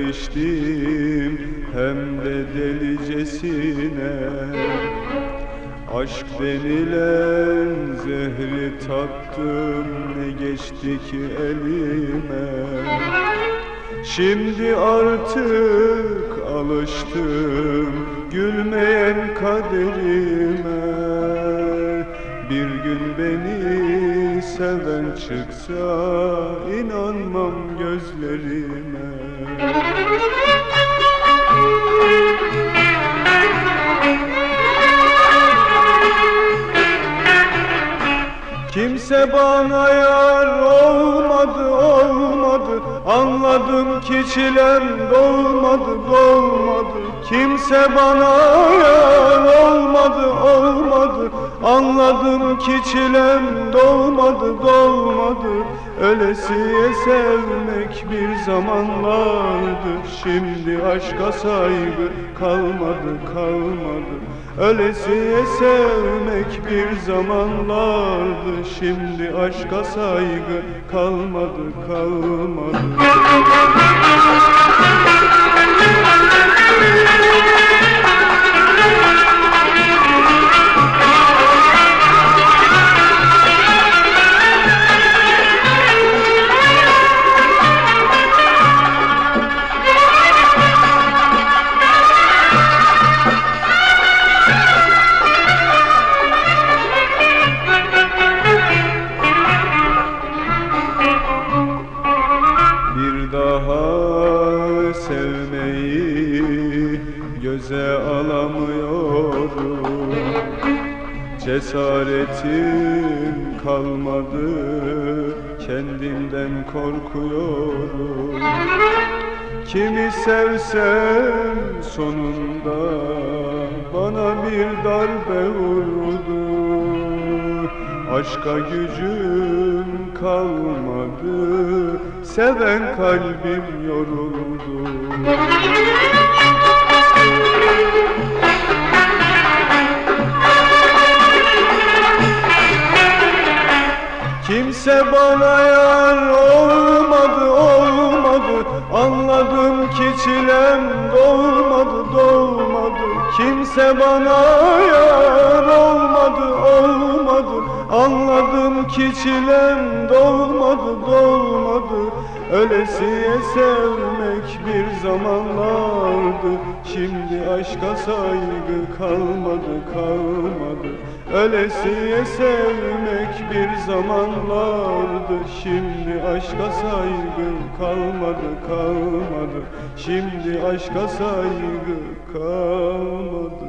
sevmiştim hem de delicesine. Aşk denilen zehri tattım ne geçti ki elime? Şimdi artık alıştım gülmeyen kaderime gün beni seven çıksa inanmam gözlerime. Kimse bana yar olmadı olmadı. Anladım ki çilem dolmadı dolmadı. Kimse bana yar olmadı olmadı Anladım ki çilem dolmadı dolmadı. Ölesiye sevmek bir zamanlardı. Şimdi aşka saygı kalmadı kalmadı. Ölesiye sevmek bir zamanlardı. Şimdi aşka saygı kalmadı kalmadı göze alamıyorum. Cesaretim kalmadı kendimden korkuyorum. Kimi sevsem sonunda bana bir darbe vurdu. Aşka gücüm kalmadı Seven kalbim yoruldu bana yar olmadı olmadı. Anladım ki çilem dolmadı dolmadı. Kimse bana yar olmadı olmadı. Anladım ki çilem dolmadı dolmadı. Ölesiye sevmek bir zamanlardı. Şimdi aşka saygı kalmadı kalmadı Ölesiye sevmek bir zamanlardı. Şimdi aşka saygı kalmadı kalmadı. Şimdi aşka saygı kalmadı